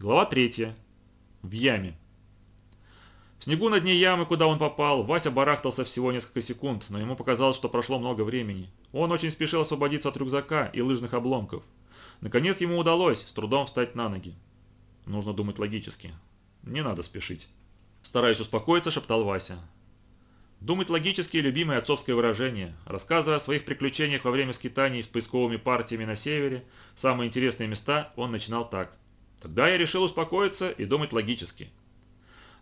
Глава третья. В яме. В снегу на дне ямы, куда он попал, Вася барахтался всего несколько секунд, но ему показалось, что прошло много времени. Он очень спешил освободиться от рюкзака и лыжных обломков. Наконец ему удалось с трудом встать на ноги. Нужно думать логически. Не надо спешить. Стараясь успокоиться, шептал Вася. Думать логически – любимое отцовское выражение. Рассказывая о своих приключениях во время скитаний с поисковыми партиями на севере, самые интересные места он начинал так. Тогда я решил успокоиться и думать логически.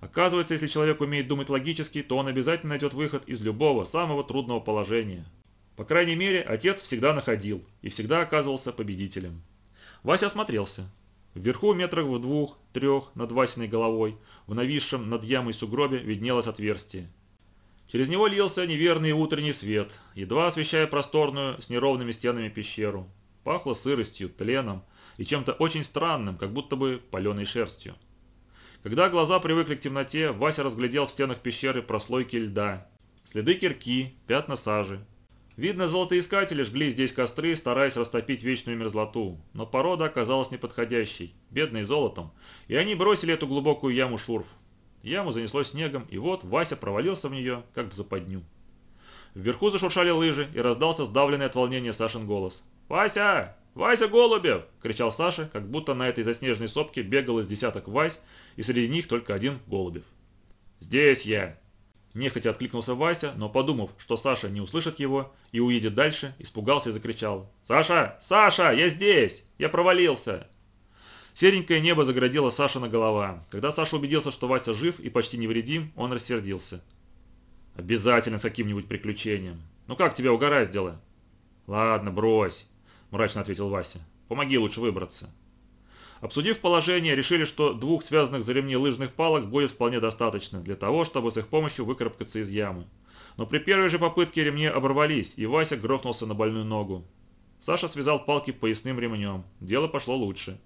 Оказывается, если человек умеет думать логически, то он обязательно найдет выход из любого, самого трудного положения. По крайней мере, отец всегда находил и всегда оказывался победителем. Вася осмотрелся. Вверху метрах в двух-трех над Васиной головой, в нависшем над ямой сугробе виднелось отверстие. Через него лился неверный утренний свет, едва освещая просторную с неровными стенами пещеру. Пахло сыростью, тленом и чем-то очень странным, как будто бы паленой шерстью. Когда глаза привыкли к темноте, Вася разглядел в стенах пещеры прослойки льда, следы кирки, пятна сажи. Видно, золотоискатели жгли здесь костры, стараясь растопить вечную мерзлоту, но порода оказалась неподходящей, бедной золотом, и они бросили эту глубокую яму шурф. Яму занесло снегом, и вот Вася провалился в нее, как в западню. Вверху зашуршали лыжи, и раздался сдавленный от волнения Сашин голос. «Вася! Вася Голубев!» – кричал Саша, как будто на этой заснеженной сопке бегал из десяток Вась, и среди них только один Голубев. «Здесь я!» Нехотя откликнулся Вася, но подумав, что Саша не услышит его и уедет дальше, испугался и закричал. «Саша! Саша! Я здесь! Я провалился!» Серенькое небо заградило Сашина голова. Когда Саша убедился, что Вася жив и почти невредим, он рассердился. «Обязательно с каким-нибудь приключением. Ну как тебя угораздило?» «Ладно, брось», – мрачно ответил Вася. «Помоги лучше выбраться». Обсудив положение, решили, что двух связанных за ремни лыжных палок будет вполне достаточно для того, чтобы с их помощью выкарабкаться из ямы. Но при первой же попытке ремни оборвались, и Вася грохнулся на больную ногу. Саша связал палки поясным ремнем. Дело пошло лучше.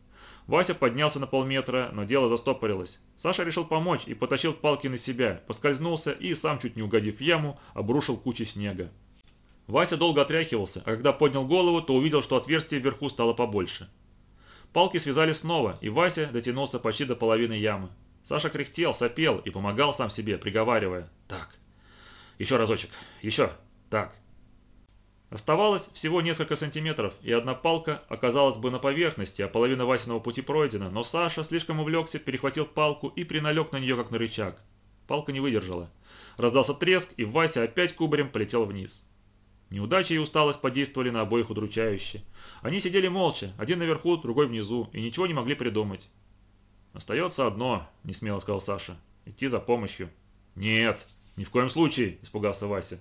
Вася поднялся на полметра, но дело застопорилось. Саша решил помочь и потащил палки на себя, поскользнулся и, сам чуть не угодив в яму, обрушил кучу снега. Вася долго отряхивался, а когда поднял голову, то увидел, что отверстие вверху стало побольше. Палки связали снова, и Вася дотянулся почти до половины ямы. Саша кряхтел, сопел и помогал сам себе, приговаривая «Так, еще разочек, еще, так». Оставалось всего несколько сантиметров, и одна палка оказалась бы на поверхности, а половина Васиного пути пройдена, но Саша слишком увлекся, перехватил палку и приналег на нее, как на рычаг. Палка не выдержала. Раздался треск, и Вася опять кубарем полетел вниз. Неудача и усталость подействовали на обоих удручающе. Они сидели молча, один наверху, другой внизу, и ничего не могли придумать. «Остается одно», – несмело сказал Саша. «Идти за помощью». «Нет, ни в коем случае», – испугался Вася.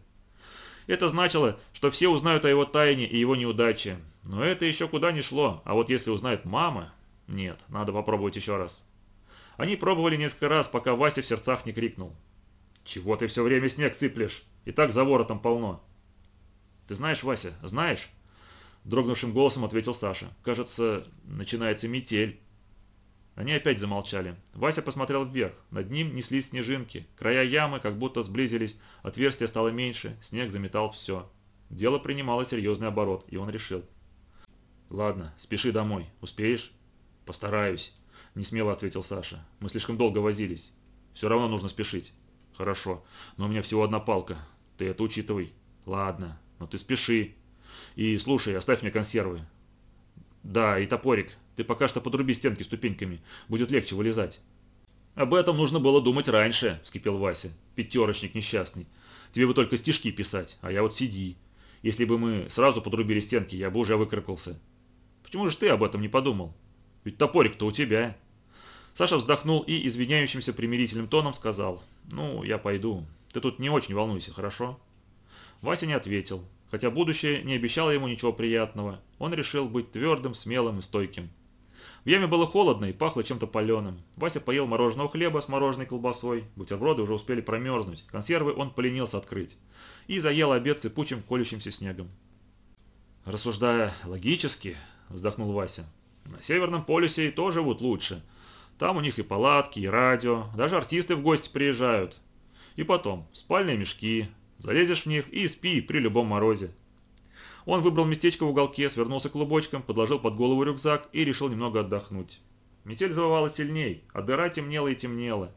Это значило, что все узнают о его тайне и его неудаче. Но это еще куда ни шло, а вот если узнает мама... Нет, надо попробовать еще раз. Они пробовали несколько раз, пока Вася в сердцах не крикнул. «Чего ты все время снег сыплешь? И так за воротом полно». «Ты знаешь, Вася, знаешь?» Дрогнувшим голосом ответил Саша. «Кажется, начинается метель». Они опять замолчали. Вася посмотрел вверх. Над ним неслись снежинки. Края ямы как будто сблизились, отверстие стало меньше, снег заметал все. Дело принимало серьезный оборот, и он решил. «Ладно, спеши домой. Успеешь?» «Постараюсь», – несмело ответил Саша. «Мы слишком долго возились. Все равно нужно спешить». «Хорошо, но у меня всего одна палка. Ты это учитывай». «Ладно, но ты спеши. И слушай, оставь мне консервы». «Да, и топорик. Ты пока что подруби стенки ступеньками, будет легче вылезать». «Об этом нужно было думать раньше», – вскипел Вася. «Пятерочник несчастный. Тебе бы только стишки писать, а я вот сиди. Если бы мы сразу подрубили стенки, я бы уже выкарабкался». «Почему же ты об этом не подумал? Ведь топорик-то у тебя». Саша вздохнул и извиняющимся примирительным тоном сказал. «Ну, я пойду. Ты тут не очень волнуйся, хорошо?» Вася не ответил. Хотя будущее не обещало ему ничего приятного, он решил быть твердым, смелым и стойким. В яме было холодно и пахло чем-то паленым. Вася поел мороженого хлеба с мороженой колбасой, бутерброды уже успели промерзнуть, консервы он поленился открыть. И заел обед цепучим колющимся снегом. «Рассуждая логически», – вздохнул Вася, – «на Северном полюсе и то живут лучше. Там у них и палатки, и радио, даже артисты в гости приезжают. И потом, спальные мешки, залезешь в них и спи при любом морозе. Он выбрал местечко в уголке, свернулся клубочком, подложил под голову рюкзак и решил немного отдохнуть. Метель завывала сильней, а дыра темнела и темнела.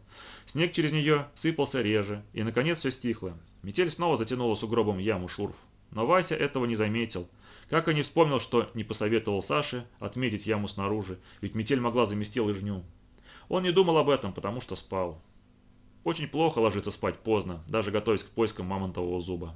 Снег через нее сыпался реже, и наконец все стихло. Метель снова затянула сугробом яму шурф. Но Вася этого не заметил. Как и не вспомнил, что не посоветовал Саше отметить яму снаружи, ведь метель могла замести лыжню. Он не думал об этом, потому что спал. Очень плохо ложиться спать поздно, даже готовясь к поискам мамонтового зуба.